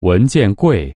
文件柜